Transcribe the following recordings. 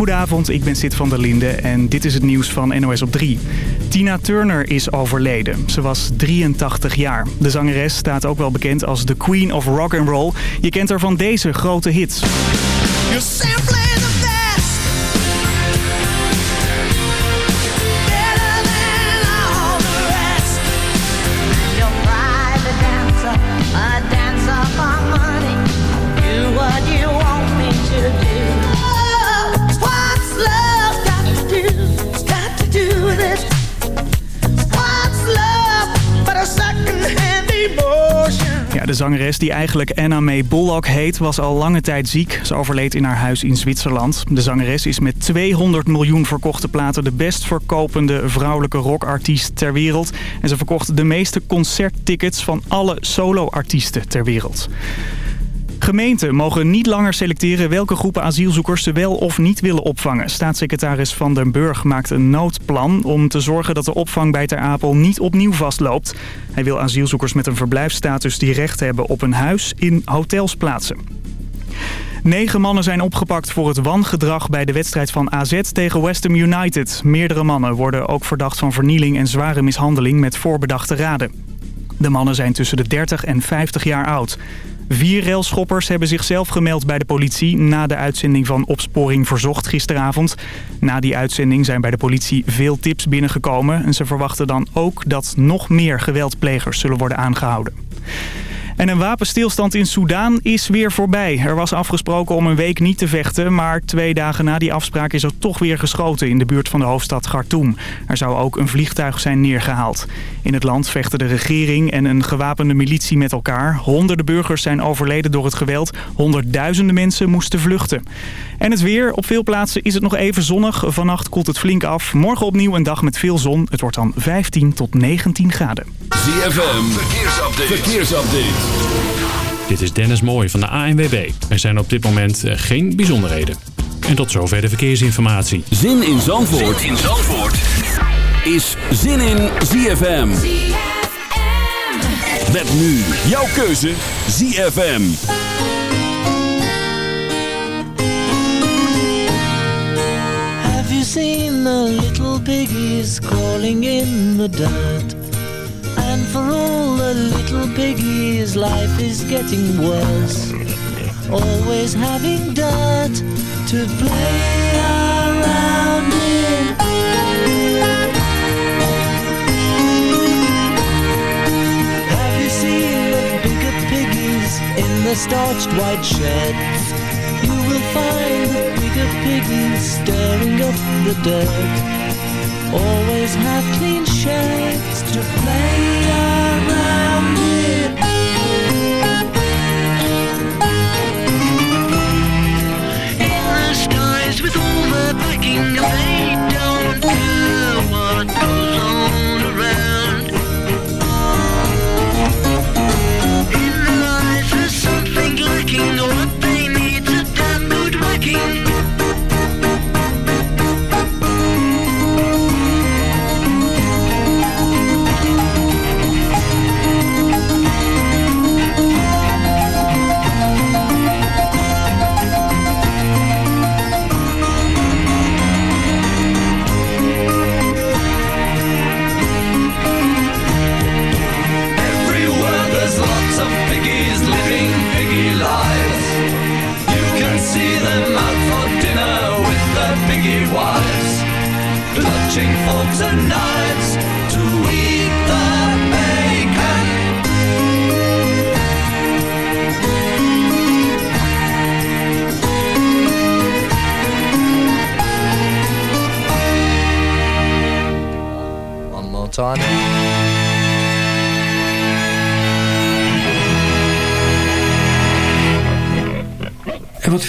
Goedenavond, ik ben Sid van der Linde en dit is het nieuws van NOS op 3. Tina Turner is overleden. Ze was 83 jaar. De zangeres staat ook wel bekend als de Queen of Rock and Roll. Je kent haar van deze grote hits. Zangeres die eigenlijk Anna May Bullock heet, was al lange tijd ziek. Ze overleed in haar huis in Zwitserland. De zangeres is met 200 miljoen verkochte platen de best verkopende vrouwelijke rockartiest ter wereld. En ze verkocht de meeste concerttickets van alle soloartiesten ter wereld. Gemeenten mogen niet langer selecteren welke groepen asielzoekers ze wel of niet willen opvangen. Staatssecretaris Van den Burg maakt een noodplan om te zorgen dat de opvang bij Ter Apel niet opnieuw vastloopt. Hij wil asielzoekers met een verblijfsstatus die recht hebben op een huis in hotels plaatsen. Negen mannen zijn opgepakt voor het wangedrag bij de wedstrijd van AZ tegen West Ham United. Meerdere mannen worden ook verdacht van vernieling en zware mishandeling met voorbedachte raden. De mannen zijn tussen de 30 en 50 jaar oud. Vier railschoppers hebben zichzelf gemeld bij de politie na de uitzending van Opsporing Verzocht gisteravond. Na die uitzending zijn bij de politie veel tips binnengekomen en ze verwachten dan ook dat nog meer geweldplegers zullen worden aangehouden. En een wapenstilstand in Soedan is weer voorbij. Er was afgesproken om een week niet te vechten, maar twee dagen na die afspraak is er toch weer geschoten in de buurt van de hoofdstad Khartoum. Er zou ook een vliegtuig zijn neergehaald. In het land vechten de regering en een gewapende militie met elkaar. Honderden burgers zijn overleden door het geweld. Honderdduizenden mensen moesten vluchten. En het weer. Op veel plaatsen is het nog even zonnig. Vannacht koelt het flink af. Morgen opnieuw een dag met veel zon. Het wordt dan 15 tot 19 graden. ZFM. Verkeersupdate. Verkeersupdate. Dit is Dennis Mooij van de ANWB. Er zijn op dit moment eh, geen bijzonderheden. En tot zover de verkeersinformatie. Zin in Zandvoort, zin in Zandvoort. is Zin in ZFM. Met nu jouw keuze ZFM. The little piggies crawling in the dirt? And for all the little piggies, life is getting worse. Always having dirt to play around in. Have you seen the bigger piggies in the starched white sheds? You will find bigger piggies stirring up the dirt always have clean sheds to play around in. The skies with all the packing, they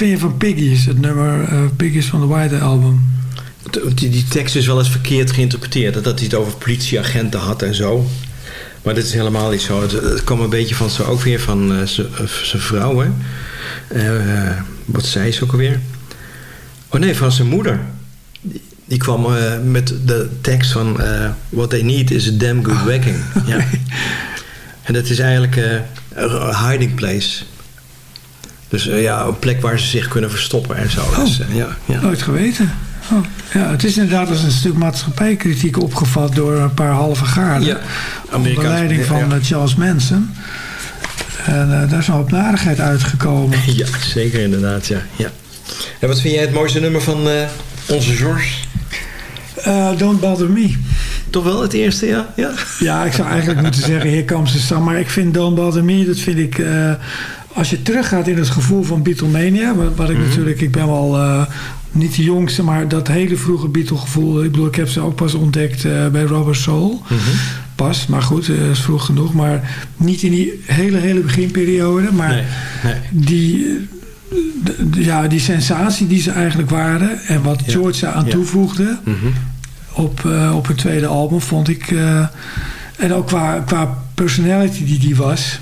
vind je van Piggies, het nummer uh, Piggies van de White Album? Die, die tekst is wel eens verkeerd geïnterpreteerd. Dat hij het over politieagenten had en zo. Maar dat is helemaal niet zo. Het, het kwam een beetje van zo ook weer van uh, zijn vrouw. Hè? Uh, wat zei ze ook alweer? Oh nee, van zijn moeder. Die, die kwam uh, met de tekst van... What they need is a damn good whacking. Oh. Ja. En dat is eigenlijk a hiding place. Dus eh, ja, een plek waar ze zich kunnen verstoppen en zo. Dus, eh, ja, ja. Nooit geweten. Oh, ja, het is inderdaad als een stuk maatschappijkritiek opgevat door een paar halve gaarden. Ja, onder leiding van ja. eh, Charles Manson. En daar is een hoop narigheid uitgekomen. Ja, zeker inderdaad, ja. ja. En wat vind jij het mooiste nummer van onze George? Don't Bother Me. Toch wel het eerste, ja? Ja, Ja, ik zou eigenlijk moeten zeggen Here Comes the Sun. Maar ik vind Don't Bother Me, dat vind ik... eh, als je teruggaat in het gevoel van Beatlemania... wat, wat ik natuurlijk... Ik ben wel eh, niet de jongste, maar dat hele vroege Beatle-gevoel... Ik bedoel, ik heb ze ook pas ontdekt eh, bij Robert Soul. Pas, maar goed, dat is vroeg genoeg. Maar niet in die hele, hele beginperiode. Maar nee, nee. die, eh, ja, die sensatie die ze eigenlijk waren... en wat Ja. George aan Ja. toevoegde Mhm. op, eh, op hun tweede album vond ik. eh, en ook qua, qua personality die die was.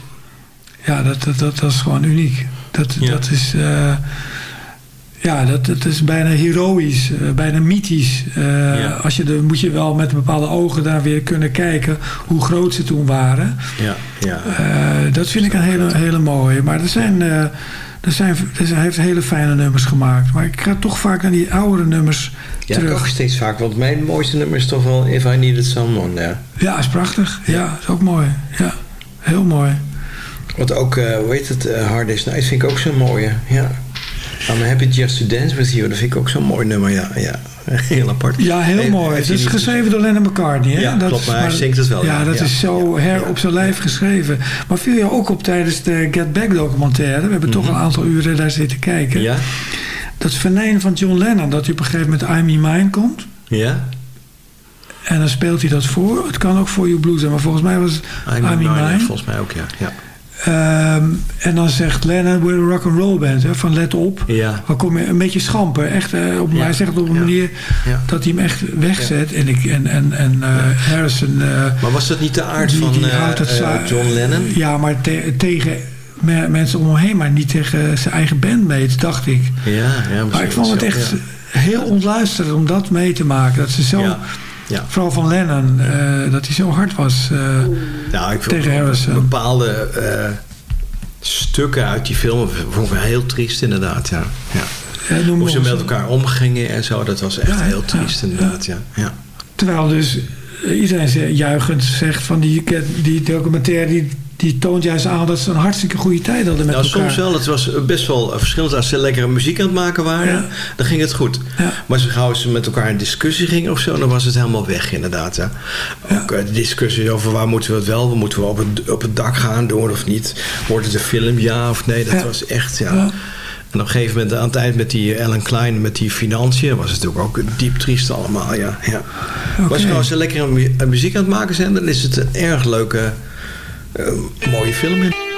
Ja, dat, dat, dat, dat is gewoon uniek. Dat, Ja. dat is. eh, ja, dat, dat is bijna heroïs, eh, bijna mythisch. Eh, Ja. Als je de, moet je wel met bepaalde ogen daar weer kunnen kijken hoe groot ze toen waren. Ja, ja. Eh, dat vind ik een hele, hele mooie. Maar er zijn, eh, er zijn, er zijn, hij heeft hele fijne nummers gemaakt. Maar ik ga toch vaak naar die oudere nummers Ja, ik terug. ook steeds vaak. Want mijn mooiste nummer is toch wel If I Needed Someone. Ja. Ja, is prachtig. Ja, is ook mooi. Ja, heel mooi. Want ook, eh, hoe heet het, eh, Hard Day's Night vind ik ook zo'n mooie. Ja. I'm happy just to dance with you. Dat vind ik ook zo'n mooi nummer. Ja, ja. Heel apart. Ja, heel mooi. Het is hij niet- geschreven door Lennon McCartney. Hè? Ja, klopt, maar hij zingt het wel, Ja, ja. dat Ja, is zo ja, her op zijn lijf geschreven. Maar viel je ook op tijdens de Get Back documentaire. We hebben toch een aantal uren daar zitten kijken. Mhm. Ja? Dat venijn van John Lennon. Dat hij op een gegeven moment I'm in Mine komt. Ja? En dan speelt hij dat voor. Het kan ook voor You Blue zijn. Maar volgens mij was het I'm, I'm, in Mine, Mine. Volgens mij ook, ja. Ja. Ehm, en dan zegt Lennon, we're a rock and roll band. Hè, van let op. Ja. Dan kom je een beetje schamper. Echt, eh, op, Ja. Hij zegt op een Ja. manier dat hij hem echt wegzet. En, ik, en, en, en eh, Harrison... eh, Maar was dat niet de aard die, van die het John Lennon? Ja, maar te- tegen me- mensen om hem heen. Maar niet tegen zijn eigen bandmates, dacht ik. Ja, ja Maar ik vond het echt heel ontluisterend om dat mee te maken. Dat ze zo... Ja. Ja. Vooral van Lennon, eh, dat hij zo hard was. eh, Nou, ik Tegen Harrison. bepaalde eh, stukken uit die film vond ik heel triest inderdaad. Ja. Ja. ja, Hoe ze met elkaar omgingen en zo, dat was echt Ja, heel ja, triest ja. inderdaad. Ja. Ja. Terwijl dus iedereen juichend zegt van die, die documentaire... Die, die toont juist aan dat ze een hartstikke goede tijd hadden met Nou, elkaar. soms wel. Het was best wel verschillend. Als ze lekkere muziek aan het maken waren, Ja. dan ging het goed. Ja. Maar zo gauw ze met elkaar in discussie gingen of zo, dan was het helemaal weg inderdaad. Ja. Ook eh, de discussie over waar moeten we het wel, moeten we op het, op het dak gaan doen of niet. Wordt het een film, ja of nee? Dat Ja. was echt, ja. Ja. En op een gegeven moment aan het eind met die Ellen Klein, met die financiën, was het natuurlijk ook diep triest allemaal, ja. ja. Maar als ze lekker mu- muziek aan het maken zijn, dan is het een erg leuke, eh, mooie film. in.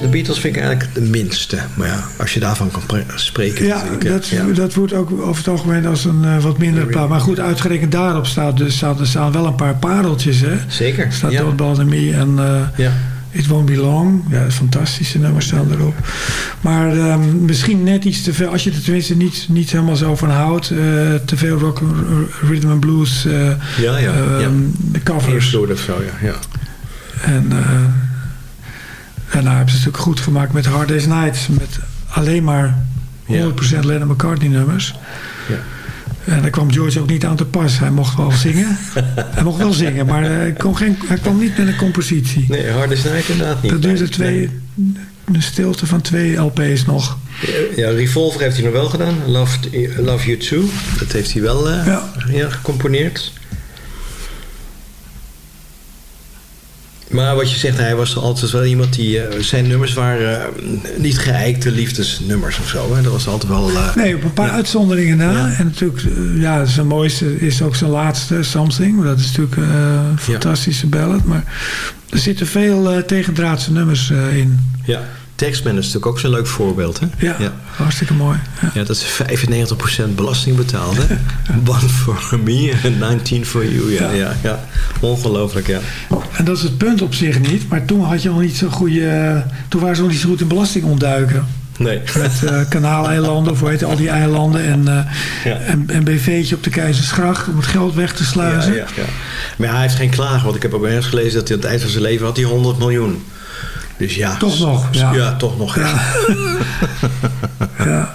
The Beatles vind ik eigenlijk de minste. Maar ja, als je daarvan kan pre- spreken. Ja, hè. dat, ja. dat wordt ook over het algemeen als een eh, wat minder paar. Maar goed, uitgerekend daarop staat dus, staan, er staan wel een paar pareltjes. Hè? Zeker. Er staat ja. Don't Bother Me en eh, ja. It Won't Be Long. Ja, fantastische nummers staan erop. Maar ehm, misschien net iets te veel, als je er tenminste niet, niet helemaal zo van houdt. eh, te veel rock, rhythm and blues, eh, Ja, ja. ja. de covers. Invloed of zo, ja. ja. En, eh en daar hebben ze natuurlijk goed gemaakt met Hard Day's Nights. Met alleen maar 100% Lennon McCartney nummers. Ja. En daar kwam George ook niet aan te pas. Hij mocht wel zingen. hij mocht wel zingen, maar eh, hij, kon geen, hij kwam niet met een compositie. Nee, Hard Day's Night inderdaad niet. dat duurde twee, een stilte van twee LP's nog. Ja, Revolver heeft hij nog wel gedaan. Love, Love You Too. Dat heeft hij wel eh, Ja. ja, gecomponeerd. Maar wat je zegt, hij was altijd wel iemand die... eh, zijn nummers waren eh, niet geëikte liefdesnummers of zo. Hè? Dat was altijd wel... eh, Nee, op een paar uitzonderingen na. Ja. En natuurlijk, ja, zijn mooiste is ook zijn laatste, Something. Dat is natuurlijk een fantastische ballad. Maar er zitten veel tegendraadse nummers in. ja. Taxman is natuurlijk ook zo'n leuk voorbeeld. Hè? Ja, ja. hartstikke mooi. Ja. Ja, dat is 95% belasting betaald. Hè? One for me en 19 for you. Ja, Ja. ja. Ongelooflijk, ja. En dat is het punt op zich niet. Maar toen had je nog niet zo'n goede... toen waren ze nog niet zo goed in belasting ontduiken. Nee. Met eh kanaaleilanden, of hoe heet al die eilanden. En, eh Ja. en, en BV'tje op de Keizersgracht om het geld weg te sluizen. Ja, ja, ja. Maar hij heeft geen klagen. Want ik heb ook ergens gelezen dat hij aan het eind van zijn leven had hij 100 miljoen. Dus ja. Toch nog, ja. toch nog. Ja. Ja.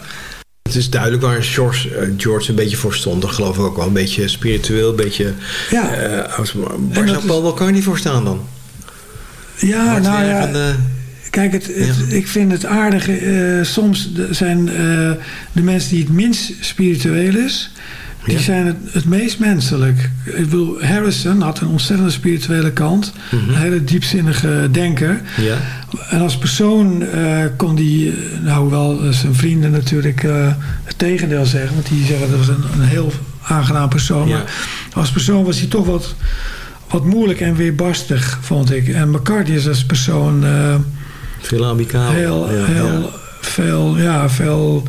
Het is duidelijk waar George, eh, George een beetje voor stond. Dat geloof ik ook wel. Een beetje spiritueel, een beetje... Ja. eh, als- waar zou Paul Walker voor staan dan? Ja, nou ja. de- Kijk, het, het- ik vind het aardige. eh, soms zijn eh, de mensen die het minst spiritueel is. Die Ja. zijn het, het meest menselijk. Ik bedoel, Harrison had een ontzettend spirituele kant. Mhm. Een hele diepzinnige denker. Ja. En als persoon eh, kon die, eh, nou hoewel eh, zijn vrienden natuurlijk het tegendeel zeggen. Want die zeggen dat was een, een heel aangenaam persoon. Ja. Maar als persoon was hij toch wat, wat moeilijk en weerbarstig, vond ik. En McCartney is als persoon eh, Veel amicaal. heel, heel veel, ja, veel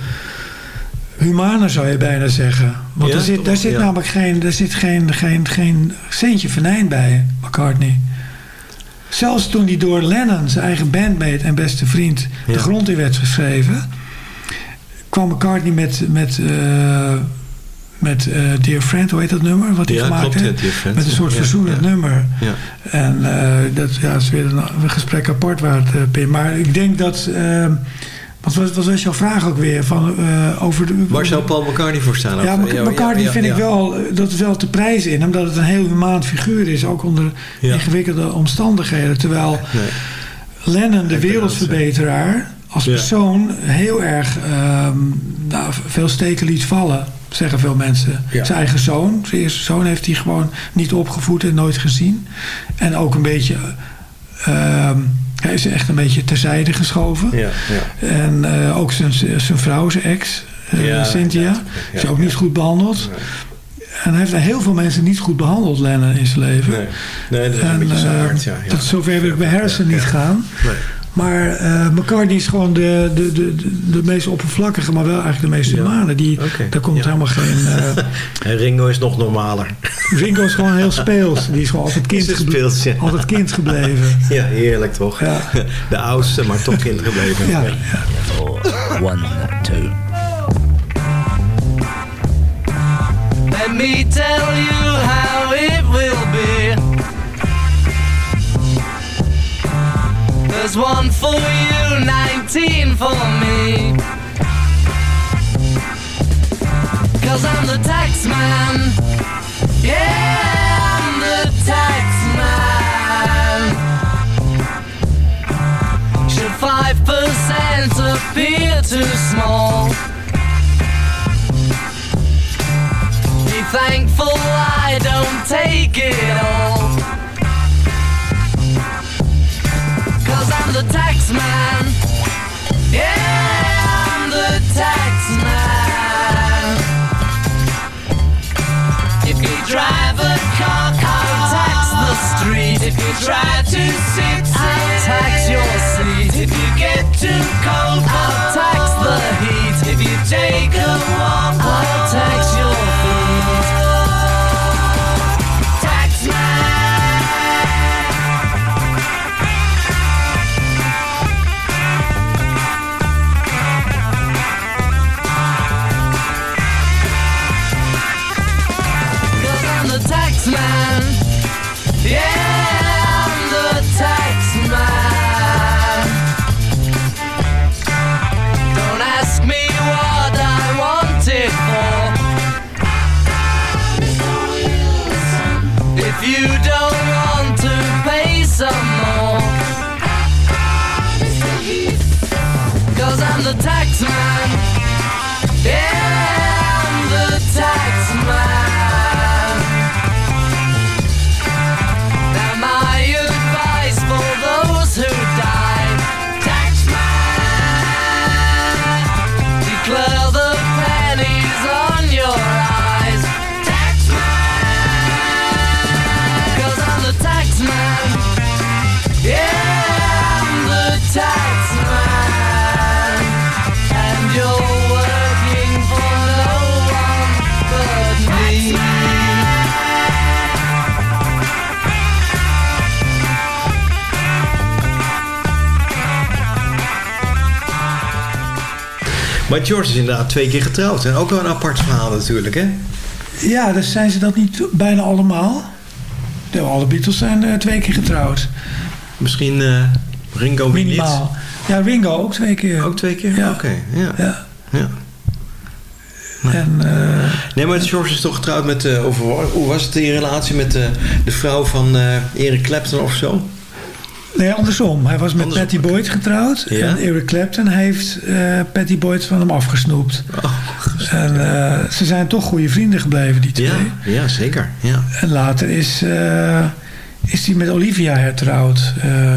humaner zou je bijna zeggen. Want Ja, er zit, daar zit Ja. namelijk geen, daar zit geen, geen, geen centje venijn bij, McCartney. Zelfs toen hij door Lennon, zijn eigen bandmate en beste vriend, Ja. de grond in werd geschreven, kwam McCartney met, met, eh, met eh, Dear Friend, hoe heet dat nummer? Wat hij gemaakt heeft? Met een soort verzoenend nummer. Ja. En eh, dat ja, is weer een, een gesprek apart waard, Pim. Maar ik denk dat... eh, wat, was, wat was jouw vraag ook weer? Van, eh, over de, Waar zou Paul McCartney voor staan? ja, Mc- McCartney ja, vind ja. ik wel, eh, dat is wel te prijzen in. Omdat het een heel humaan figuur is. Ook onder ingewikkelde omstandigheden. Terwijl Nee. Lennon, de wereldverbeteraar, als persoon heel erg ehm, nou, veel steken liet vallen. Zeggen veel mensen. Zijn eigen zoon, zijn eerste zoon, heeft hij gewoon niet opgevoed en nooit gezien. En ook een beetje, ehm, hij is echt een beetje terzijde geschoven. Ja, ja. En eh, ook zijn, zijn vrouw, zijn ex, Ja, Cynthia, is ook niet goed behandeld. En hij heeft heel veel mensen niet goed behandeld, Lennon, in zijn leven. Nee. nee, dat is een En, beetje zijn eh, aard, ja. ja. Tot zover wil ik bij Harrison Ja, niet gaan. Nee. Maar eh McCartney is gewoon de, de, de, de, de meest oppervlakkige, maar wel eigenlijk de meest Ja. humane. Die, Daar komt ja. helemaal geen... eh, En Ringo is nog normaler. Ringo is gewoon heel speels. Die is gewoon altijd kind, speels, ja. altijd kind gebleven. Ja, heerlijk toch? Ja. De oudste, maar toch kind gebleven. Ja. One, two. Let me tell you how it will be. There's one for you, 19 for me. Cause I'm the tax man. Yeah, I'm the tax man. Should 5% appear too small? Be thankful I don't take it the tax man. Yeah, I'm the tax man. If you drive a car, I'll tax the street. If you try to sit, I'll tax your seat. man. Cause I'm the tax man. Maar George is inderdaad twee keer getrouwd. En ook wel een apart verhaal natuurlijk, hè? Ja, dus zijn ze dat niet bijna allemaal? De, alle Beatles zijn eh, twee keer getrouwd. Misschien eh, Ringo weer niet. Minimaal. Ja, Ringo ook twee keer. Ook twee keer? Ja. Oké, ja. Ja. ja. En, eh, Nee, maar George is toch getrouwd met... of, hoe was het in relatie met de, de vrouw van Eric Clapton of zo? Nee, andersom. Hij was met Andersom, Patty Boyd getrouwd. Ja. En Eric Clapton heeft eh, Patty Boyd van hem afgesnoept. Oh, En eh, ze zijn toch goede vrienden gebleven, die twee. ja, ja, zeker. Ja. En later is, eh, is hij met Olivia hertrouwd,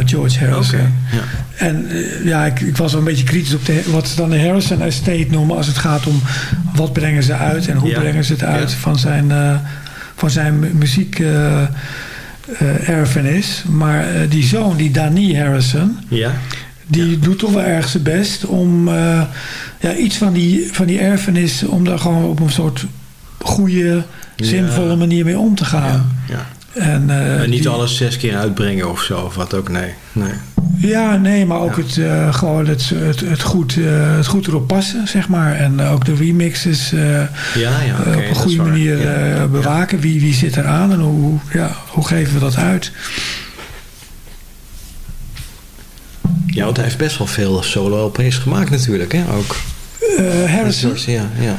George. Harrison. Ja. En ja, ik, ik was wel een beetje kritisch op de, wat ze dan de Harrison Estate noemen... als het gaat om wat brengen ze uit en hoe brengen ze het uit van zijn, van zijn mu- muziek... eh, erfenis. Maar eh, die zoon, die Danny Harrison... Ja. die doet toch wel erg zijn best om eh, ja, iets van die, van die erfenis... om daar gewoon op een soort goede, zinvolle manier mee om te gaan. ja. En, eh, niet die- alles zes keer uitbrengen of zo, of wat ook, nee. nee. Ja, nee, maar ook het, eh, gewoon het, het, het, goed, eh, het goed erop passen, zeg maar. En ook de remixes Ja, ja, op een goede manier bewaken. Wie, wie zit eraan en hoe, ja, hoe geven we dat uit? Ja, want hij heeft best wel veel solo-LP's gemaakt natuurlijk, hè, ook. Harrison, ja, ja.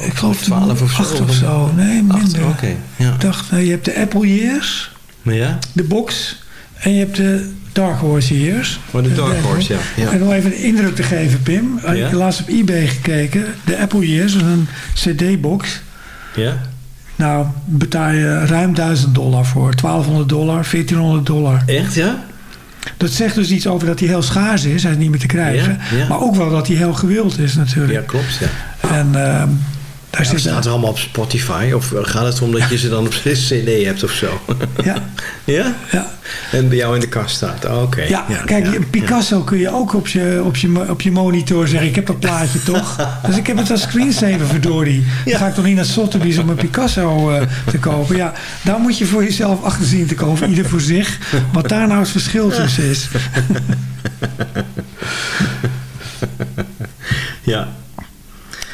Ik geloof 12 of zo, acht of of- zo. Nee, minder. Oké, ja. Ik dacht, nou, je hebt de Apple Years, ja, de Box en je hebt de Dark Horse Years. maar de Dark. Horse, ja. ja. En om even een indruk te geven, Pim. Ik Ja? heb laatst op eBay gekeken. De Apple Years, een CD-box. Ja? Nou, betaal je ruim 1000 dollar voor. 1200 dollar, 1400 dollar. Echt, ja? Dat zegt dus iets over dat hij heel schaars is. Hij is niet meer te krijgen. Ja, ja. Maar ook wel dat hij heel gewild is natuurlijk. Ja, klopt, ja. En ehm, daar zit... staat allemaal op Spotify? Of gaat het om dat je ze dan op CD hebt of zo? Ja, ja? ja. En bij jou in de kast staat? Oh, Oké. Ja, kijk, Picasso kun je ook op je, op, je, op je monitor zeggen... ik heb dat plaatje toch? Dus ik heb het als screensaver, verdorie. Dan ga ik toch niet naar Sotheby's om een Picasso eh, te kopen? Ja, daar moet je voor jezelf achter zien te komen. Ieder voor zich. Wat daar nou het verschil tussen is. Ja.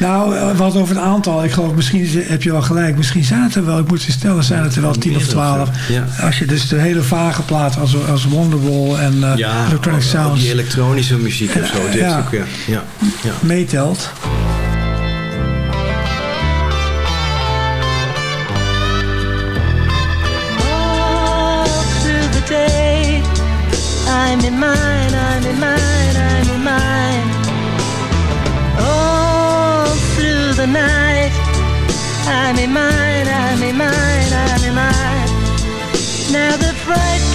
Nou, eh, wat over het aantal. Ik geloof, misschien is- heb je wel gelijk. Misschien zijn het er wel, ik moet ze stellen, zijn het er wel 10 of 12. Ja. Als je dus de hele vage plaat als, als Wonderwall en Ja, Electronic ook Sounds die elektronische muziek of zo. Ook, ja. Ja. ja. meetelt. I'm in mine, I'm in mine, I'm in mine. Now the frightened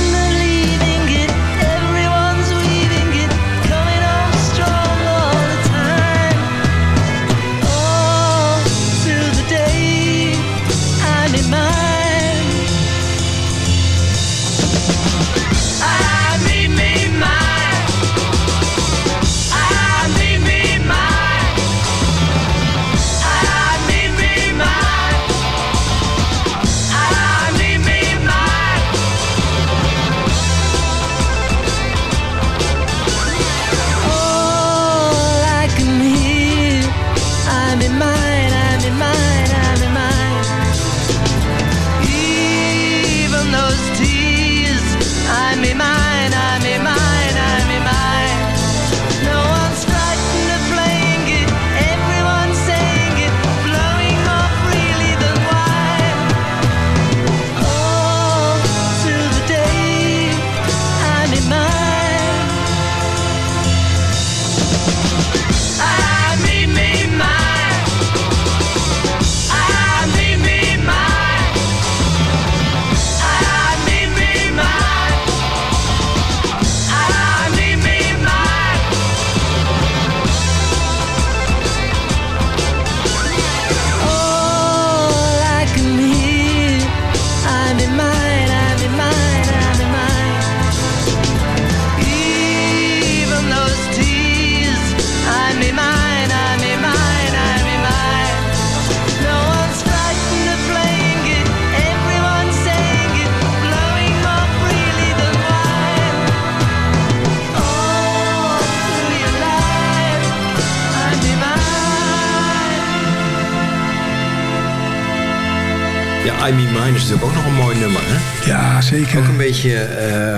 zeker. Ook een beetje... eh,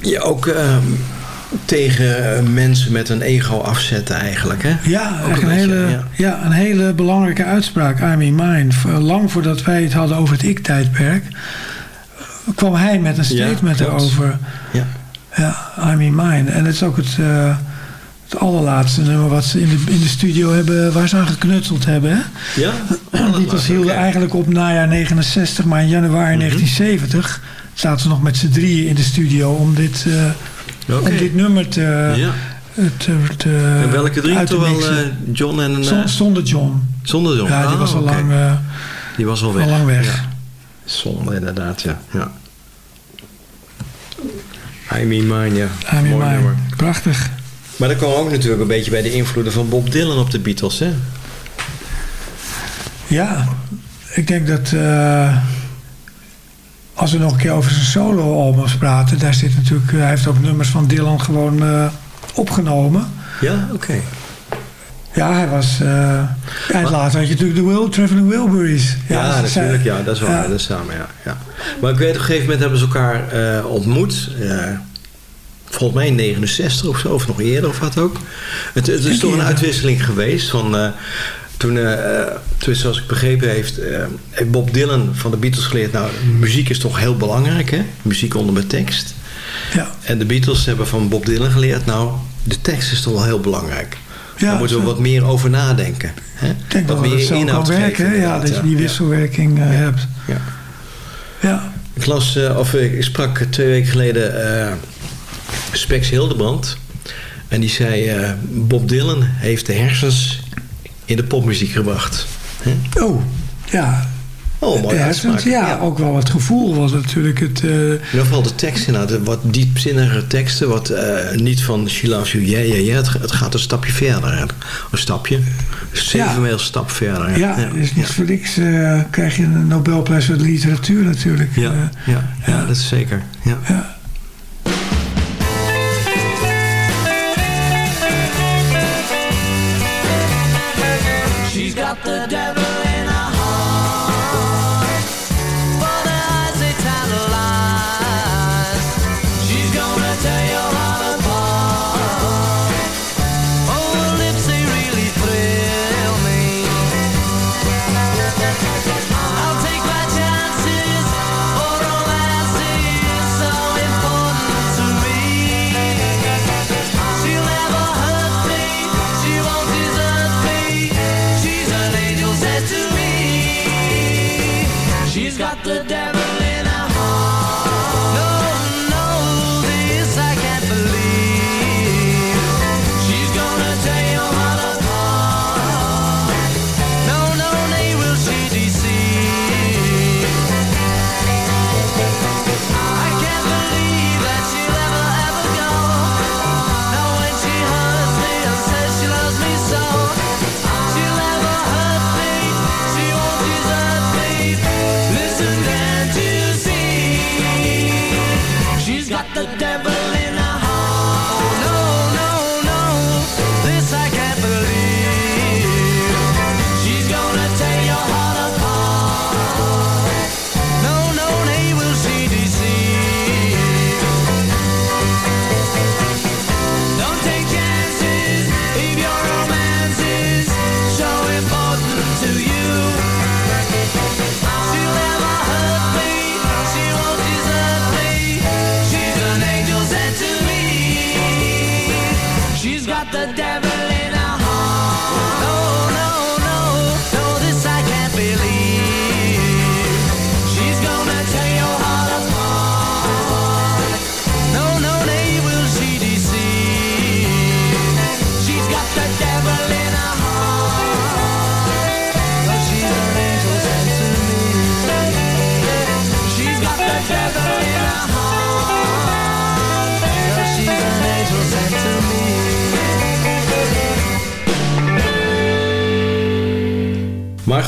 ja, ook eh, tegen eh, mensen met een ego afzetten eigenlijk, hè? Ja, een beetje, hele, ja. ja. een hele belangrijke uitspraak, I mean mine. Lang voordat wij het hadden over het ik-tijdperk... kwam hij met een Ja, statement klopt. erover. Ja. Ja, I mean mine. En het is ook het, het allerlaatste nummer wat ze in de, in de studio hebben... waar ze aan geknutseld hebben, hè? Ja? Die was hielden eigenlijk op najaar 69, maar in januari Mhm. 1970 zaten ze nog met z'n drieën in de studio om dit, eh, om dit nummer te, Ja. te, te En welke drie? uit te Toch wel eh, John en... eh, Zon- Zonder John. zonder John? Ja, die Ah, was al lang, eh, Die was al al weg. lang weg. Ja. Zonde inderdaad, ja. ja. I Mean Mine, ja. I Mooi. Prachtig. Maar dat kwam ook natuurlijk een beetje bij de invloeden van Bob Dylan op de Beatles, hè? Ja, ik denk dat eh, als we nog een keer over zijn solo-albums praten, daar zit natuurlijk, hij heeft ook nummers van Dylan gewoon eh, opgenomen. Ja, oké. Ja, hij was. eh en later had je natuurlijk de Will, Traveling Wilburys. Ja, natuurlijk, ja, dat is wel ja. dat is samen, ja, ja. Maar ik weet, op een gegeven moment hebben ze elkaar eh, ontmoet. Volgens mij in 69 of zo, of nog eerder of wat ook. Het, het is toch een uitwisseling geweest van... eh, toen, eh, toen, zoals ik begrepen heeft, eh, heeft Bob Dylan van de Beatles geleerd... nou, muziek is toch heel belangrijk, hè? Muziek onder mijn tekst. Ja, En de Beatles hebben van Bob Dylan geleerd... nou, de tekst is toch wel heel belangrijk. Ja, Daar moeten we wat meer over nadenken. Hè? ik denk wat wel dat zo kan inhoud werken. geven? Ja, dat je die wisselwerking hebt. Ja. Ja, Ik las, of ik sprak twee weken geleden Spex Hildebrand. En die zei, eh, Bob Dylan heeft de hersens in de popmuziek gebracht. Oh, ja. Oh, mooi de hersens, ja, ook wel het gevoel was natuurlijk het... eh, In ieder geval de tekst inderdaad. de Wat diepzinnige teksten. Wat eh, niet van She Loves You, yeah, yeah, yeah. Het, het gaat een stapje verder. hè. Een stapje. Zeven Ja. stap verder. ja, dus niet voor niks krijg je een Nobelprijs voor de literatuur natuurlijk. Ja, ja, ja, dat is zeker. Ja. The devil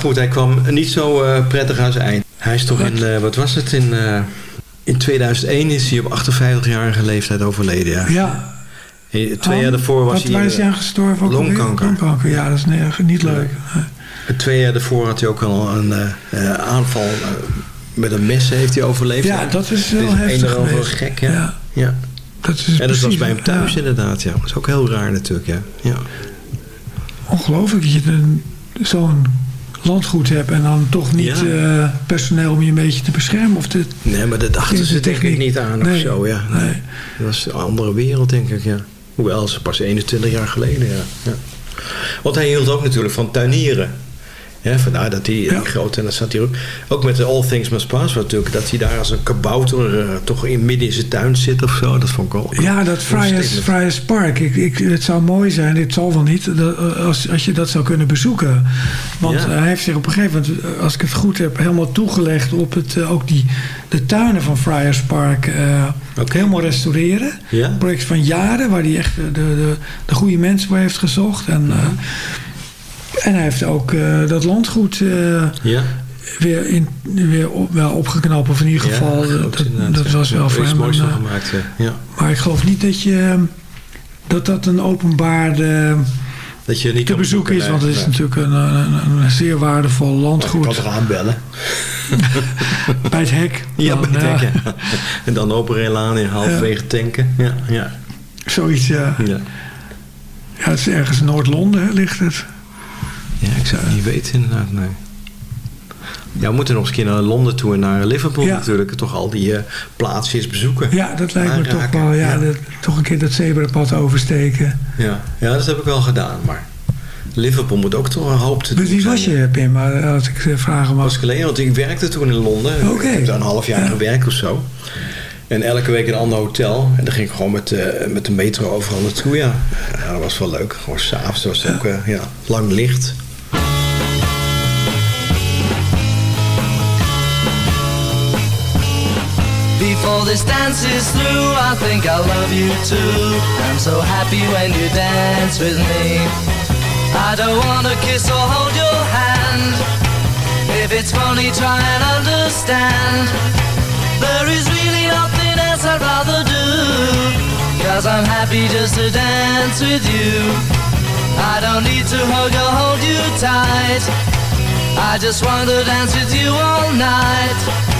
goed, hij kwam niet zo eh, prettig aan zijn eind. Hij is toch in, eh, wat was het, in, eh, in 2001 is hij op 58-jarige leeftijd overleden. Ja. Ja, Twee jaar daarvoor was hij... waar is hij aan gestorven? longkanker. Longkanker, ja, dat is nee, niet leuk. Twee jaar daarvoor had hij ook al een aanval met een mes heeft hij overleefd. Ja, dat is wel heftig geweest. gek, ja. Ja. ja. Dat is En dat was bij hem thuis inderdaad, ja. Dat is ook heel raar natuurlijk, ja. ja. Ongelooflijk dat je zo'n landgoed hebt en dan toch niet Ja. eh, personeel om je een beetje te beschermen. Of te, Nee, maar dat dachten ze denk ik niet aan of Nee, zo, ja. Nee. nee. Dat was een andere wereld, denk ik, ja. Hoewel, ze pas 21 jaar geleden, ja. ja. Want hij hield ook natuurlijk van tuinieren. Ja, vandaar dat hij Ja. die grote... En dan zat hij ook... Ook met de All Things Must Pass natuurlijk... Dat hij daar als een kabouter eh, toch in midden in zijn tuin zit of zo. Dat vond ik wel... Ja, dat Friars. Friars Park. Ik, ik, het zou mooi zijn, dit zal wel niet, dat, als, als je dat zou kunnen bezoeken. Want Ja. hij heeft zich op een gegeven moment, eh, als ik het goed heb, helemaal toegelegd op het, eh, ook die, de tuinen van Friars Park eh, helemaal restaureren. Ja? Een project van jaren, waar hij echt de, de, de goede mensen voor heeft gezocht. En, Mhm. En hij heeft ook eh, dat landgoed eh, Ja? weer, in, weer op, wel opgeknapt. Of in ieder geval, dat, inderdaad, dat ja. was wel Er voor is hem moois een, van eh, gemaakt, ja. ja. maar ik geloof niet dat je dat dat een openbaar Dat je niet te kan bezoeken is. Want het is natuurlijk een, een, een zeer waardevol Je kan landgoed toch aanbellen? bij het hek. Ja, Dan, bij het hek, ja. En dan open aan in halverwege tanken. Ja, ja. Zoiets, ja. ja. Ja, het is ergens in Noord-Londen, ligt het. Ja, ik zou het niet weten inderdaad, nee. Ja, we moeten nog eens een keer naar Londen toe en naar Liverpool Ja. natuurlijk. Toch al die eh, plaatsjes bezoeken. Ja, dat lijkt me toch wel, ja, ja. dat- toch een keer dat zebrapad oversteken. Ja. ja, dat heb ik wel gedaan. Maar Liverpool moet ook toch een hoop te doen Wie was je, Pim, eh, als ik eh, vragen was mag? geleden, want ik werkte toen in Londen. Oké. Ik heb daar een half jaar Ja. gewerkt of zo. En elke week in een ander hotel. En dan ging ik gewoon met, eh, met de metro overal naartoe, ja. ja. Dat was wel leuk. Gewoon s'avonds was het ook ja, lang licht. Before this dance is through, I think I love you too. I'm so happy when you dance with me. I don't wanna kiss or hold your hand. If it's funny, try and understand. There is really nothing else I'd rather do. Cause I'm happy just to dance with you. I don't need to hug or hold you tight. I just want to dance with you all night.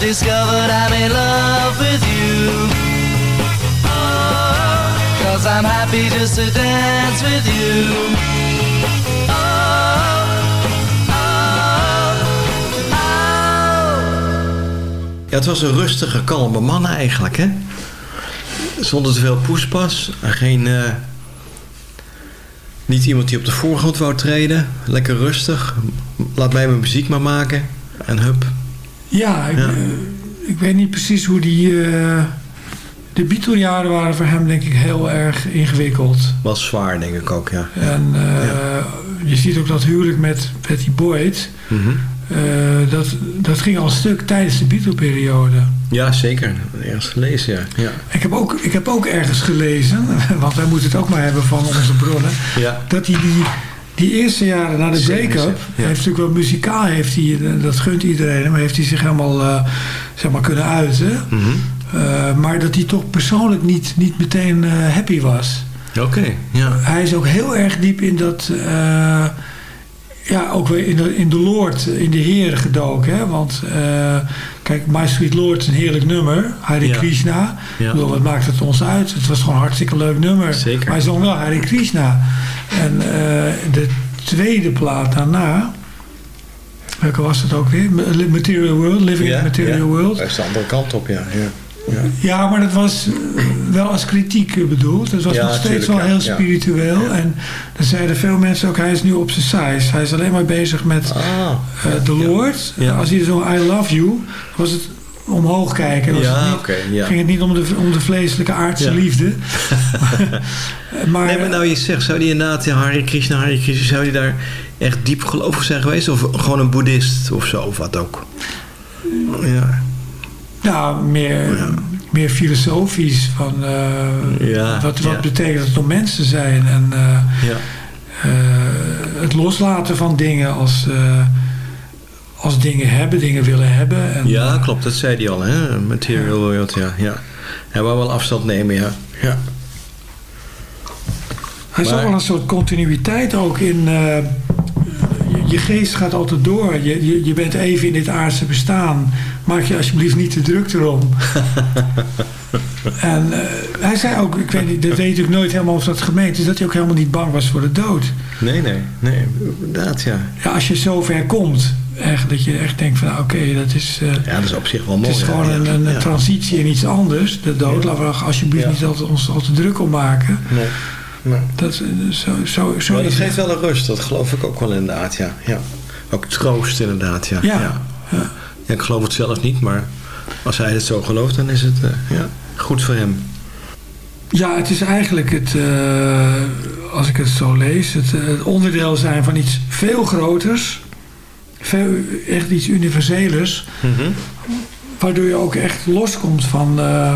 Discovered I'm in love with you oh, Cause I'm happy just to dance with you Ja, het was een rustige, kalme man eigenlijk, hè? Zonder te veel poespas. En Geen... eh, niet iemand die op de voorgrond wou treden. Lekker rustig. Laat mij mijn muziek maar maken. En hup. Ja, ik, Ja. ik weet niet precies hoe die... eh, de Beatle-jaren waren voor hem denk ik heel erg ingewikkeld. Was zwaar, denk ik ook, ja. En eh, je ziet ook dat huwelijk met Patty Boyd... Mhm. eh, dat, dat ging al een stuk tijdens de Beatle-periode. Ja, zeker. Ergens gelezen, ja. ja. Ik heb, ook, ik heb ook ergens gelezen, want wij moeten het ook maar hebben van onze bronnen... Ja. dat hij die, die eerste jaren na de break-up... ja. heeft natuurlijk wel muzikaal, heeft hij, eh, dat gunt iedereen... maar heeft hij zich helemaal eh, zeg maar kunnen uiten. Mhm. Eh, maar dat hij toch persoonlijk niet, niet meteen happy was. Oké, ja. Hij is ook heel erg diep in dat... ja, ook weer in de, in de Lord, in de Heer gedoken. Hè? Want eh, kijk, My Sweet Lord is een heerlijk nummer. Hare Ja. Krishna. Ja. Bedoel, wat maakt het ons uit? Het was gewoon een hartstikke leuk nummer. Zeker. Maar hij zong wel Hare Krishna. En eh, de tweede plaat daarna... Welke was het ook weer? Material World, Living in the Material World. Dat is de andere kant op, ja. ja. Ja. Ja, maar dat was eh, wel als kritiek eh, bedoeld. Het was Ja, nog steeds tuurlijk, wel heel spiritueel. En dan zeiden veel mensen ook, hij is nu op zijn size. Hij is alleen maar bezig met Ah, eh, de Lord. Als hij zo I love you, was het omhoog kijken. Was Ja, het niet, ja. ging het niet om de, om de vleeselijke aardse Ja. liefde. maar, Nee, maar nou je zegt, zou die inderdaad, ja, Hare Krishna, Hare Krishna, zou die daar echt diep gelovig zijn geweest? Of gewoon een boeddhist of zo, of wat ook? Ja, nou, meer, meer filosofisch. Van, eh, Ja, wat wat ja. betekent het om mensen te zijn? En eh, ja. eh, het loslaten van dingen als, als dingen hebben, dingen willen hebben. En, ja klopt, dat zei hij al, hè? Material world, ja. ja. Hij wou wel afstand nemen, ja. ja. Is Maar- ook wel een soort continuïteit ook in... je, geest gaat altijd door. Je, je, je bent even in dit aardse bestaan. Maak je alsjeblieft niet te druk erom. en eh, hij zei ook, ik weet niet, dat weet natuurlijk nooit helemaal of dat gemeend is... dat hij ook helemaal niet bang was voor de dood. Nee, nee, nee, inderdaad, ja. Ja, als je zover komt, echt, dat je echt denkt van... nou, oké, dat is... eh, Ja, dat is op zich wel mooi. het is ja, gewoon ja, een, een ja. transitie in iets anders, de dood. Laten we alsjeblieft niet altijd, ons al te druk om maken. Nee, nee. Dat, eh, zo, zo, zo Maar dat geeft wel een rust, dat geloof ik ook wel inderdaad, ja. ja. Ook troost inderdaad, ja. Ja, ja. ja. Ja, ik geloof het zelf niet, maar als hij het zo gelooft, dan is het eh, ja, goed voor hem. Ja, het is eigenlijk het, eh, als ik het zo lees, het, het onderdeel zijn van iets veel groters. Veel, echt iets universelers. Waardoor je ook echt loskomt van, eh,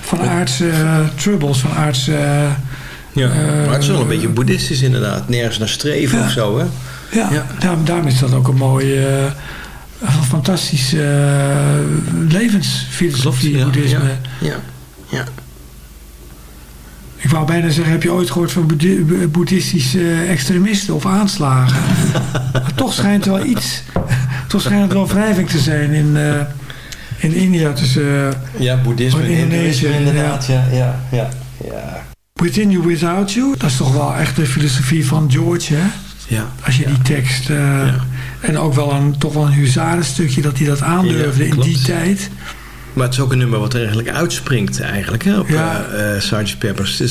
van aardse troubles, van aardse... Ja, Eh, maar het is wel een beetje boeddhistisch inderdaad. Nergens naar streven Ja. of zo, hè? ja, Ja. Daarom, daarom is dat ook een mooie, eh, fantastische eh, levensfilosofie, boeddhisme. Ja, ja. Ik wou bijna zeggen, heb je ooit gehoord van boeddhi- bo- boeddhistische extremisten of aanslagen? maar toch schijnt er wel iets, toch schijnt het wel wrijving te zijn in, eh, in India tussen Ja, boeddhisme Oh, en Indonesië, inderdaad. Ja, ja, ja. ja. Within You Without You. Dat is toch wel echt de filosofie van George, hè? ja. Als je die tekst... eh, En ook wel een, toch wel een huzarenstukje dat hij dat aandurfde Ja, in die tijd. Maar het is ook een nummer wat er eigenlijk uitspringt eigenlijk, hè, op Ja. eh eh, Sgt. Peppers. Eh,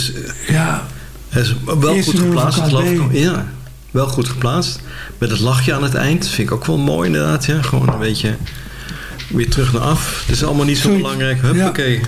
Ja, het is wel goed geplaatst, geloof ik. Ja, wel goed geplaatst. Met het lachje aan het eind. vind ik ook wel mooi inderdaad. Ja. Gewoon een beetje weer terug naar af. Het is allemaal niet zo belangrijk. Huppakee. were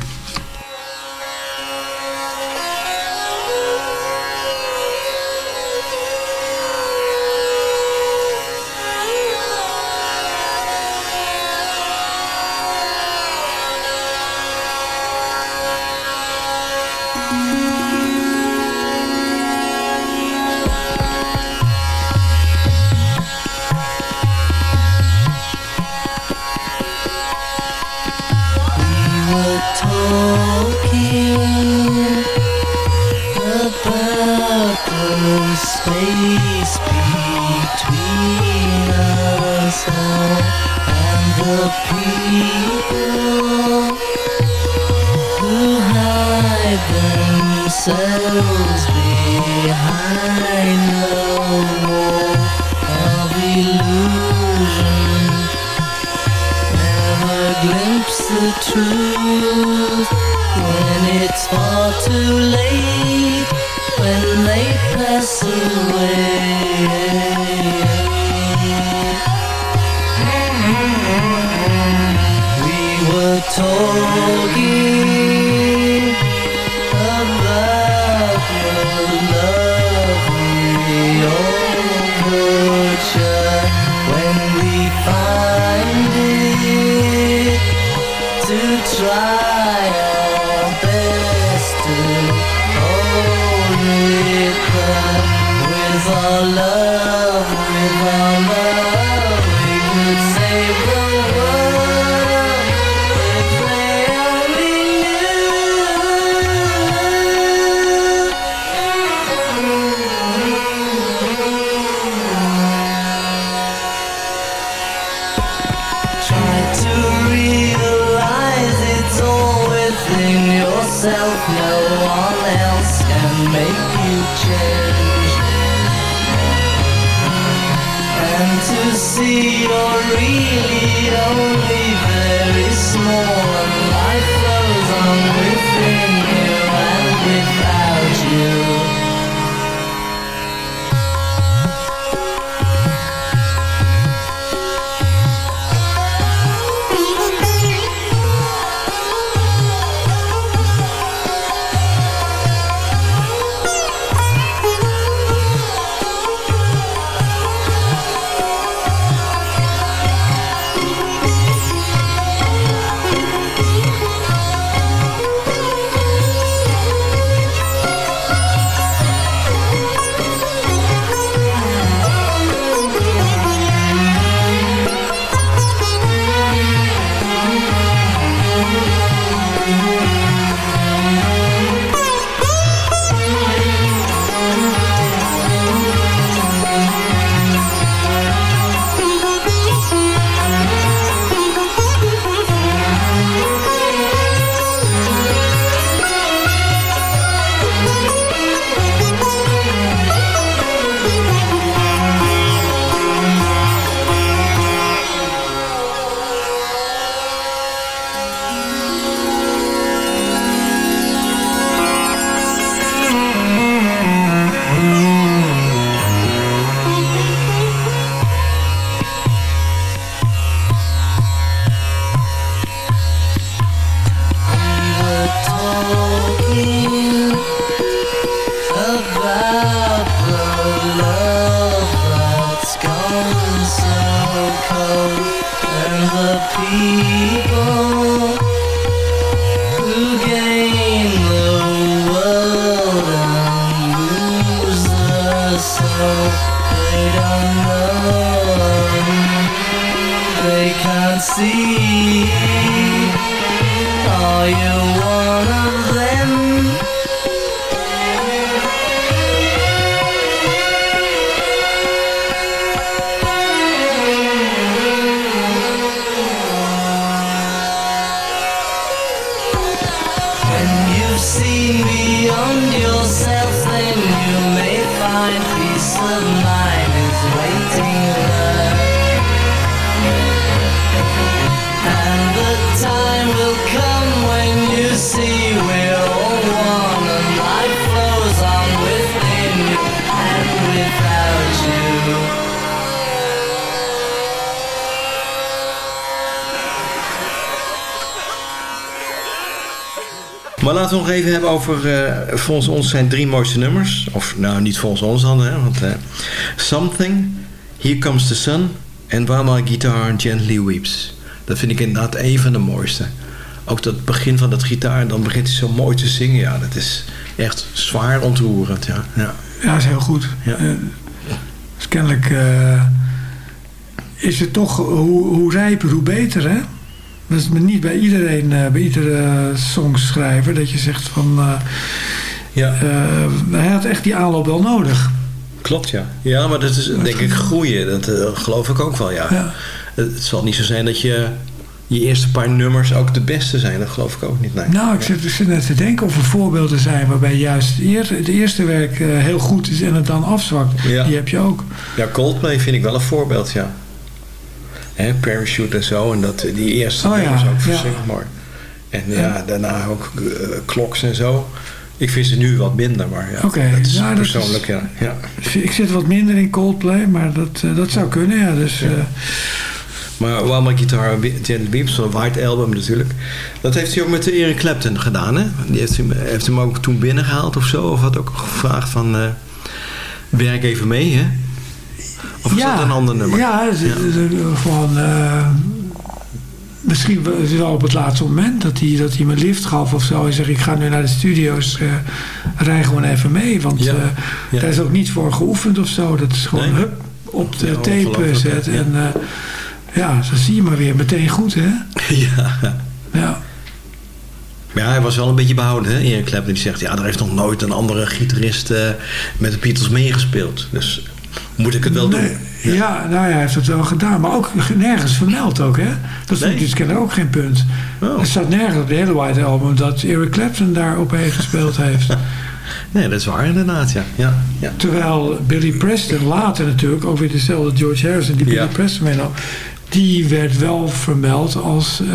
see me. Maar laten we nog even hebben over, eh, volgens ons zijn drie mooiste nummers. Of nou, niet volgens ons dan, hè. Want, eh, Something, Here Comes the Sun en While My Guitar Gently Weeps. Dat vind ik inderdaad een van de mooiste. Ook dat begin van dat gitaar, dan begint hij zo mooi te zingen. Ja, dat is echt zwaar ontroerend, ja. ja. Ja, dat is heel goed. Ja. Eh, dus kennelijk is het toch hoe, hoe rijper, hoe beter, hè? Dat is niet bij iedereen, eh, bij iedere songschrijver, dat je zegt van... eh, Ja, eh, hij had echt die aanloop wel nodig. klopt, ja. Ja, maar dat is denk ik groeien. Dat eh, geloof ik ook wel, ja. Ja. Het, zal niet zo zijn dat je je eerste paar nummers ook de beste zijn. Dat geloof ik ook niet, nee. Nou, ik zit, ik zit net te denken of er voorbeelden zijn waarbij juist eer- het eerste werk eh, heel goed is en het dan afzwakt. Ja. Die heb je ook. Ja, Coldplay vind ik wel een voorbeeld, ja. Hè, Parachute en zo. En dat, die eerste Oh ja, nummers ook verschrikkelijk mooi. En ja, daarna ook Kloks en zo. Ik vind ze nu wat minder, maar ja, dat is dat persoonlijk, is- ja. ja. Ik zit wat minder in Coldplay, maar dat, eh, dat zou kunnen, ja. Dus, eh, Maar While My Guitar Gently Weeps, zo'n White Album natuurlijk. Dat heeft hij ook met Eric Clapton gedaan, hè? Die heeft hem, heeft hem ook toen binnengehaald of zo. Of had ook gevraagd van, eh, werk even mee, hè? Of is dat een ander nummer? Ja, gewoon... eh, misschien wel- het is wel op het laatste moment dat hij, dat hij me lift gaf of zo. En zeg ik ga nu naar de studio's, eh, rij gewoon even mee. Want Ja, eh, ja. daar is ook niet voor geoefend of zo. Dat is gewoon Nee. hup, op de Ja, tape ongelooflijk, zetten. ja. En eh, ja, zo zie je maar weer meteen goed, hè? ja. Ja. Maar ja, hij was wel een beetje behouden, hè? Eric Clapton die zegt... ja, er heeft nog nooit een andere gitarist eh, met de Beatles meegespeeld. Dus Moet ik het wel Nee, doen? ja. nou ja, hij heeft het wel gedaan. Maar ook nergens vermeld ook, hè? Dat ik dus ook geen punt. Oh. Er staat nergens op de hele White Album dat Eric Clapton daarop heen gespeeld heeft. Nee, dat is waar inderdaad, ja. ja, ja. Terwijl Billy Preston later natuurlijk, ook weer dezelfde George Harrison die Billy Ja. Preston meenam, die werd wel vermeld als eh,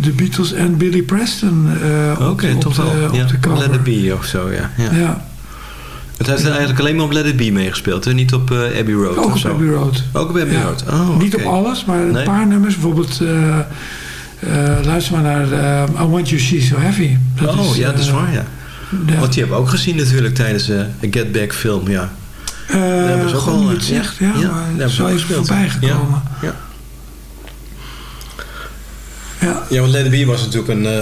de Beatles en Billy Preston op, Oké, op, toch de, wel. op ja. de cover. Let It Be of zo, ja. ja. Ja, Het heeft eigenlijk alleen maar op Let It Be meegespeeld, hè? niet op eh, Abbey Road ook of op zo. Abbey Road. Ook op Abbey Ja. Road. Oh, Niet op alles, maar een Nee. paar nummers. Bijvoorbeeld, eh, eh, luister maar naar I Want You She's So Heavy. Dat oh, is, ja, dat is waar, ja. ja. Want die hebben we ook gezien natuurlijk tijdens de Get Back film, ja. Eh, hebben ze ook gewoon al, eh, zegt, ja. ja, maar ze is voorbij gekomen. Ja. Ja. Ja, want Let It Be was natuurlijk een eh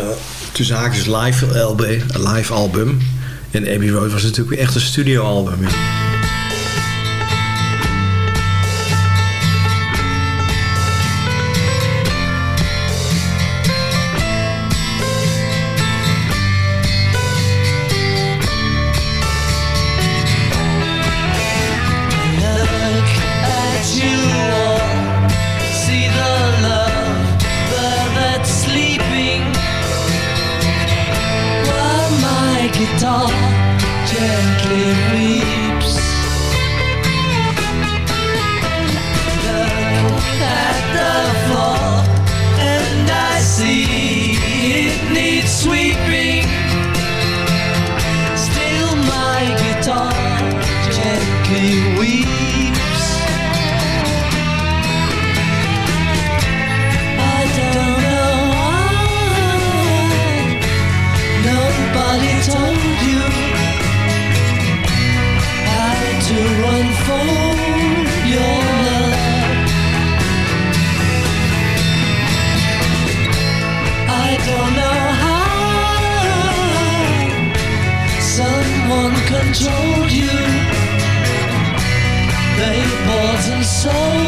tussen haakjes live, LB, een live album. En Abbey Road was natuurlijk echt een studio guitar gently weeps. Controlled you. They bought and sold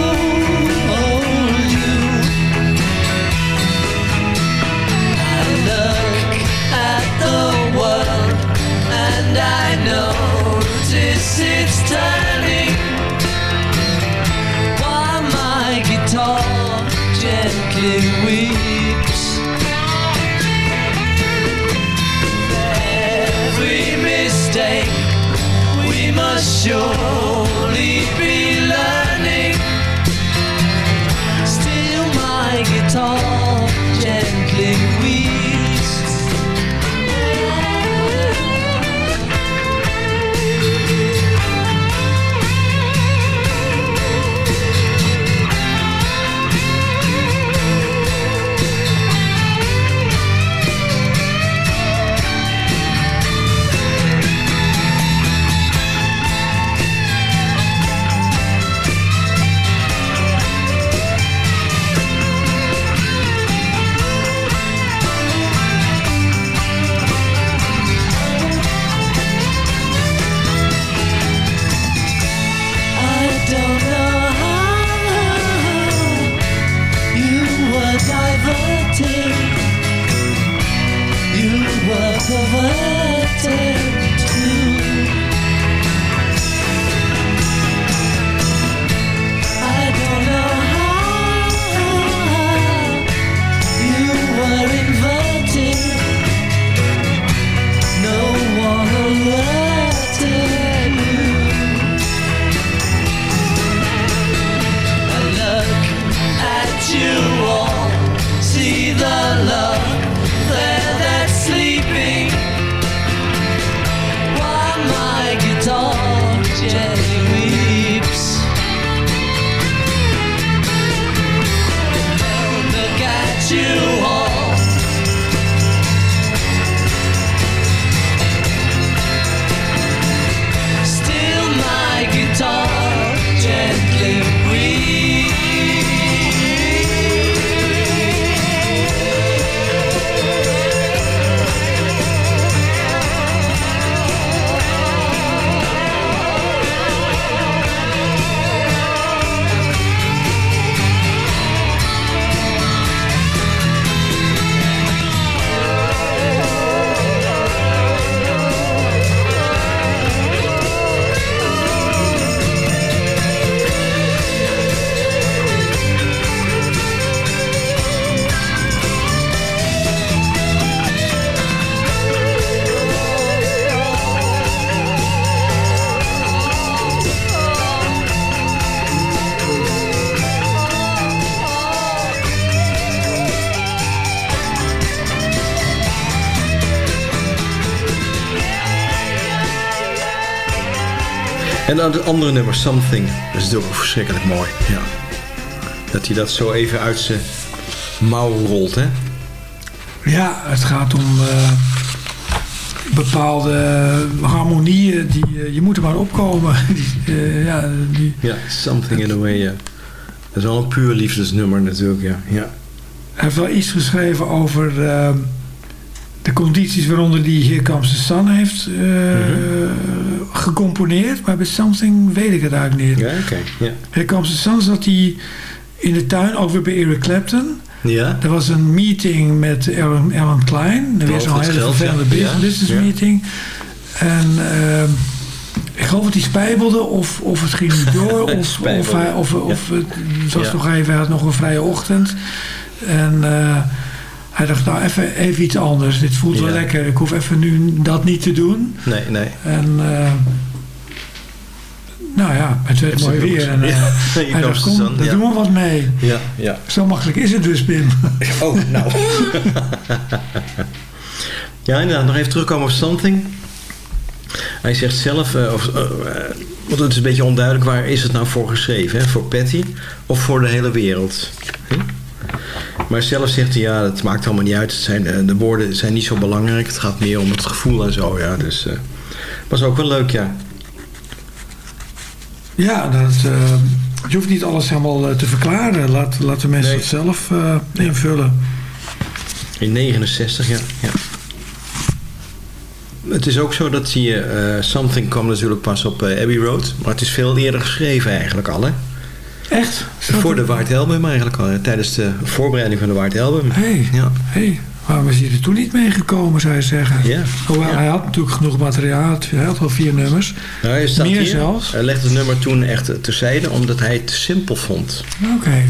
En dan het andere nummer, Something. Dat is natuurlijk ook verschrikkelijk mooi. Ja. Dat hij dat zo even uit zijn mouw rolt, hè? Ja, het gaat om eh, bepaalde harmonieën. Die, eh, je moet er maar opkomen. Die, eh, ja, die, Ja, Something in a way, ja. Dat is wel een puur liefdesnummer natuurlijk, ja. ja. Hij heeft wel iets geschreven over de condities waaronder die Comes the Sun heeft eh, gecomponeerd. Maar bij Something weet ik het eigenlijk niet. Ja, oké. Ja. Here Comes the Sun zat hij in de tuin, ook weer bij Eric Clapton. Ja? Er was een meeting met Alan, Alan Klein. Er was het hele vervelende ja. bus- Ja, business ja. meeting. En ehm, ik geloof dat hij spijbelde of, of het ging niet door. of, of, hij, of, of het, was nog even, hij had nog een vrije ochtend. En eh, hij dacht, nou even, even iets anders. Dit voelt wel lekker. Ik hoef even nu dat niet te doen. Nee, nee. En eh, nou ja, het werd mooi weer. En, eh, Ja. Hier hij dacht, kom, daar ja. doen we wat mee. Ja, ja. Zo makkelijk is het dus, Pim. Oh, nou. ja, inderdaad. Nog even terugkomen op Something. Hij zegt zelf, eh, of, eh, eh, want het is een beetje onduidelijk, waar is het nou voor geschreven? Hè? Voor Patty of voor de hele wereld? Hm? Maar zelf zegt hij, ja, het maakt allemaal niet uit. Het zijn, eh, de woorden zijn niet zo belangrijk. Het gaat meer om het gevoel en zo, ja. Dus eh was ook wel leuk, ja. Ja, dat, eh, je hoeft niet alles helemaal te verklaren. Laat, laat de mensen Nee. het zelf invullen. In 69, ja. ja. Het is ook zo dat je... eh Something kwam natuurlijk pas op Abbey Road. Maar het is veel eerder geschreven eigenlijk al, hè? Echt? Voor de White Album eigenlijk al. Tijdens de voorbereiding van de White Album. Hé, Ja. hey, waarom is hij er toen niet meegekomen, zou je zeggen? Ja. Hoewel, Ja. hij had natuurlijk genoeg materiaal. Hij had- wel vier nummers. Nou, hij staat Meer hier. zelfs? Hij legde het nummer toen echt terzijde, omdat hij het te simpel vond. Oké.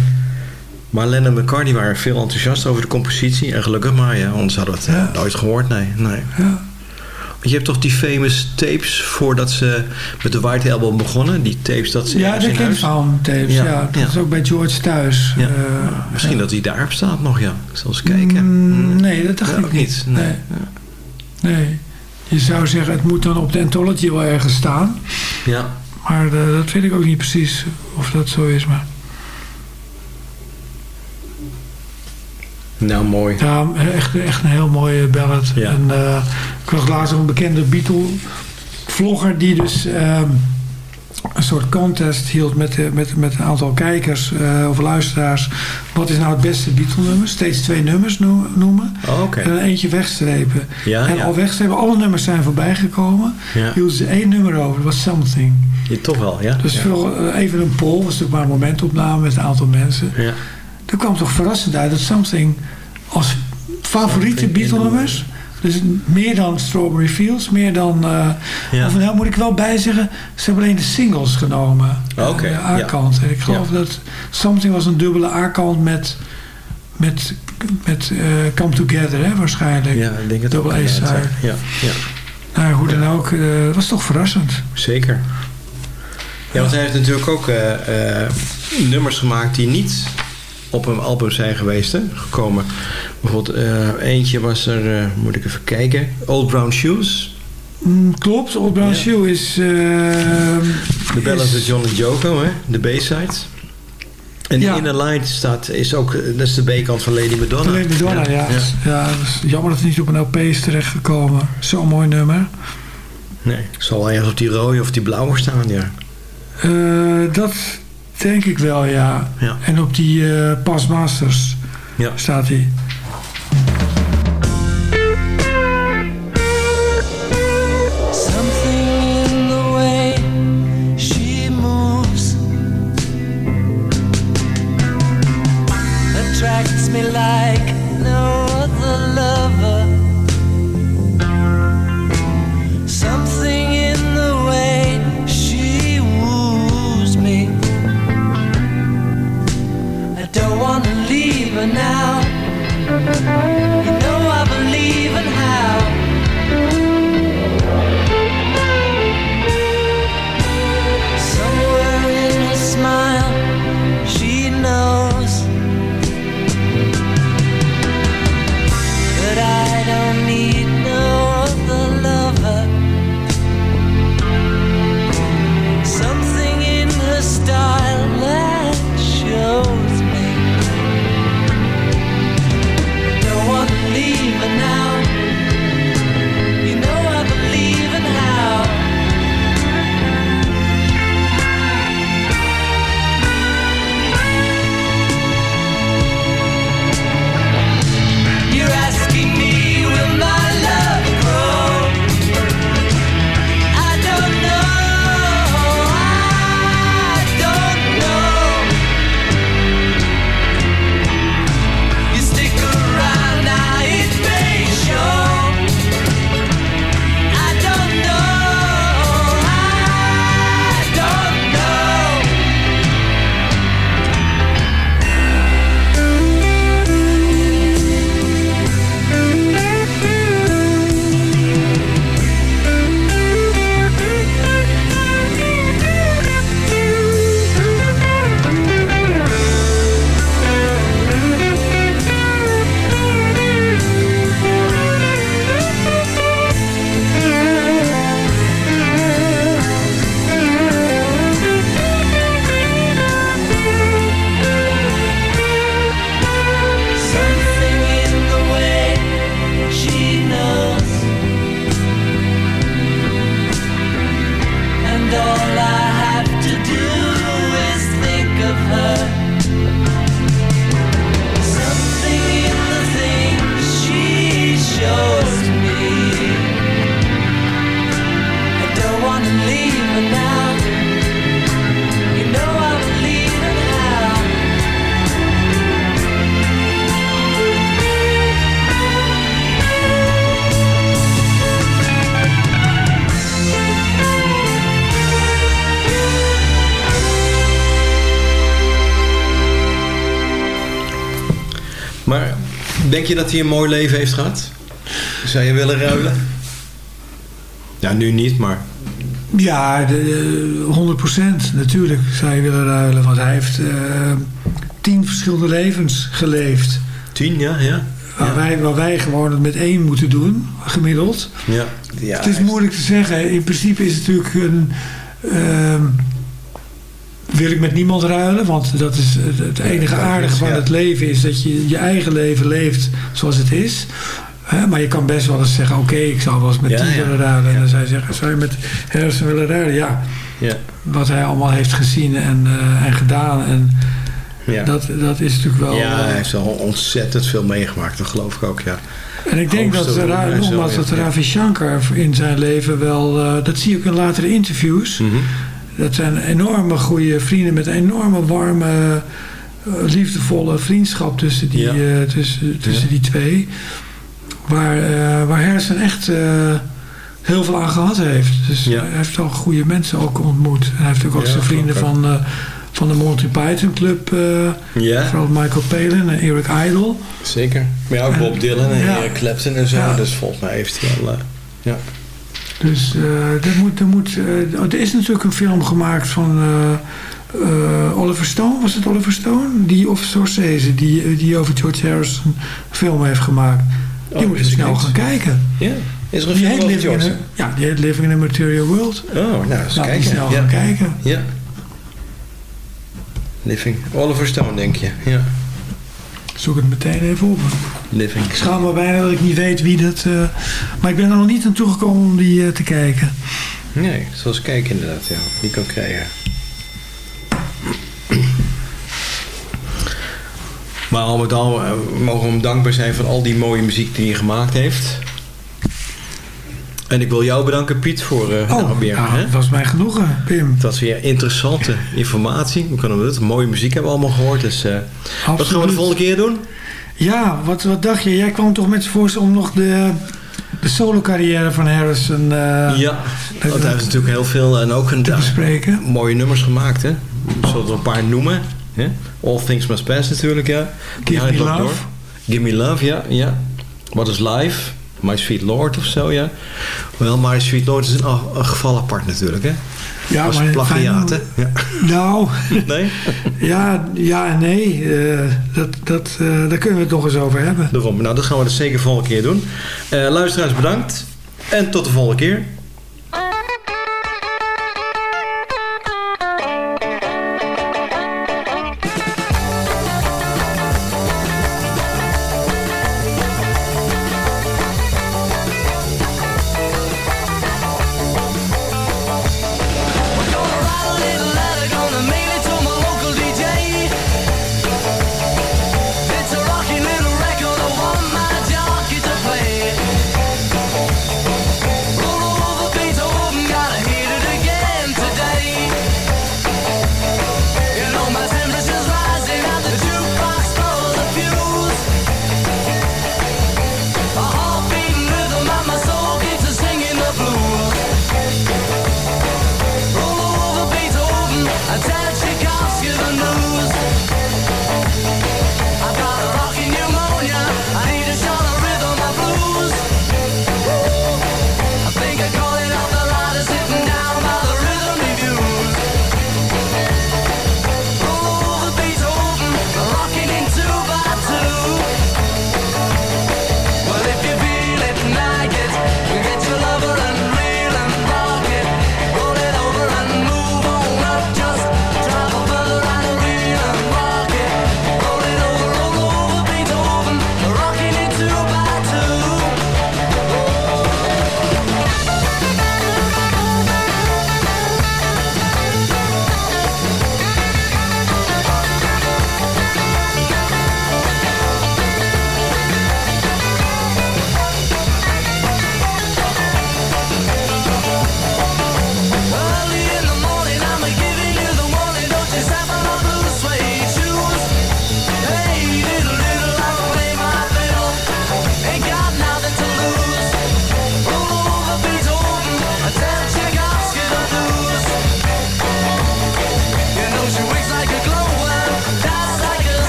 Maar Lennon en McCartney waren veel enthousiast over de compositie. En gelukkig maar, ja, anders hadden we het eh, Ja. nooit gehoord. Nee, nee. Ja. Je hebt toch die famous tapes voordat ze met de White Album begonnen? Die tapes dat ze Ja, de in King. Found tapes. Ja, Ja, dat ja. is ook bij George thuis. Ja. Eh, Misschien dat hij daarop staat nog, ja. Ik zal eens kijken. Mm, nee, dat dacht ik ook niet. Nee. Nee. Nee. Je zou zeggen, het moet dan op de Anthology wel ergens staan. Ja. Maar eh, dat weet ik ook niet precies of dat zo is. Maar Nou, mooi. ja, echt, echt een heel mooie ballad. Ja. En, eh, ik was laatst een bekende Beatle-vlogger die dus ehm, een soort contest hield met, met, met een aantal kijkers eh, of luisteraars. Wat is nou het beste Beatle-nummer? Steeds twee nummers no- noemen. Oh, oké. En dan eentje wegstrepen. Ja, en ja. al wegstrepen, alle nummers zijn voorbij gekomen. Ja. Hielden ze één nummer over, dat was Something. Ja, toch wel, ja. Dus eh, even een poll, was natuurlijk maar een momentopname met een aantal mensen. Ja. Er kwam toch verrassend uit dat Something als favoriete Beatle-nummers... Dus meer dan Strawberry Fields, meer dan... eh Ja. Of nou moet ik wel bijzeggen, ze hebben alleen de singles genomen. Oké, De ja. A-kant. En ik geloof Ja. dat Something was een dubbele A-kant met... Met, met eh, Come Together, hè, waarschijnlijk. Ja, ik denk het Double ook. inderdaad, A-side. Ja, ja, Nou, hoe dan ook, eh, het was toch verrassend. zeker. Ja, want hij heeft natuurlijk ook eh, eh, nummers gemaakt die niet op een album zijn geweest, hè, gekomen. Bijvoorbeeld eh, eentje was er, eh, moet ik even kijken, Old Brown Shoes. Mm, klopt, Old Brown Ja. Shoe is... eh, De Ballad is- of John en Joko, hè, de B-side. En die Ja. Inner Light staat, is ook, dat is de B-kant van Lady Madonna. Lady Madonna, ja. Ja. ja. dat is jammer dat het niet op een LP is terechtgekomen. Zo'n mooi nummer. Nee, het zal wel ergens op die rode of die blauwe staan, ja. Dat denk ik wel, ja. Ja. En op die eh Pas Masters Ja. staat hij. Je dat hij een mooi leven heeft gehad? Zou je willen ruilen? Ja, nu niet, maar... Ja, de, eh, 100% natuurlijk zou je willen ruilen. Want hij heeft eh, tien verschillende levens geleefd. Tien, ja, ja. Waar, wij, waar wij gewoon het met één moeten doen, gemiddeld. Ja. ja het is moeilijk te zeggen. In principe is het natuurlijk een... ehm, wil ik met niemand ruilen, want dat is het, enige aardige van het leven is dat je je eigen leven leeft zoals het is. Maar je kan best wel eens zeggen, oké, ik zou wel eens met Ja, die willen ruilen. En dan zou je zeggen, zou je met Harrison willen ruilen? Ja, Ja, wat hij allemaal heeft gezien en, eh, en gedaan. En ja. dat, dat is natuurlijk wel... ja, eh, hij heeft al ontzettend veel meegemaakt, dat geloof ik ook, ja. en ik denk dat, Ra- nogmaals, dat Ravi Shankar in zijn leven wel... eh, dat zie ik in latere interviews. Mhm. Dat zijn enorme goede vrienden met een enorme warme, eh, liefdevolle vriendschap tussen die, Ja. eh, tussen, tussen Ja. die twee. Waar, eh waar Harrison echt heel veel aan gehad heeft. Dus Ja. hij heeft al goede mensen ook ontmoet. En hij heeft ook, ook zijn vrienden van, van de Monty Python Club. Vooral Michael Palin en Eric Idle. zeker. Maar ja, ook Bob Dylan en Ja. Eric Clapton en zo. Dus volgens mij heeft hij al... ja. Dus eh, er, moet, er, moet, eh, er is natuurlijk een film gemaakt van eh, Oliver Stone. Was het Oliver Stone? Die, of Scorsese, die, die over George Harrison een film heeft gemaakt. Die Oh, moet je snel gaan kijken. ja. Is er een Die film over in ja, die heet Living in a Material World. Oh, nou, eens die kijken. snel ja. gaan kijken. Ja. Living. Oliver Stone, denk je. Ja. Zoek het meteen even op. Living. Ik schaam me bijna dat ik niet weet wie dat... eh, maar ik ben er nog niet aan toegekomen om die eh, te kijken. Nee, zoals kijken inderdaad, ja. Die kan krijgen. Maar al met al eh, we mogen we hem dankbaar zijn voor al die mooie muziek die hij gemaakt heeft. En ik wil jou bedanken, Piet, voor nou, weer. nou, hè? het was mij genoegen, Pim. Het was weer interessante informatie. We kunnen het. Mooie muziek hebben we allemaal gehoord. Dus, eh, wat gaan we de volgende keer doen? Ja, wat, wat dacht je? Jij kwam toch met z'n voorstel om nog de, de solo-carrière van Harrison eh, ja, want hij heeft natuurlijk heel veel en ook een, bespreken. mooie nummers gemaakt. Hè? Zullen we er een paar noemen? Hè? All Things Must Pass natuurlijk, ja. Give ja, Me Love. door. Give Me Love, ja. ja. What is Life? My Sweet Lord of zo, ja. Wel, My Sweet Lord is een, een geval apart natuurlijk, hè. Ja, was maar plagiaat, hè. Ja. Nou, Nee? ja, ja en nee. eh, dat, dat, eh, daar kunnen we het nog eens over hebben. Daarom. Nou, dat gaan we dus zeker volgende keer doen. Eh, luisteraars, bedankt. En tot de volgende keer.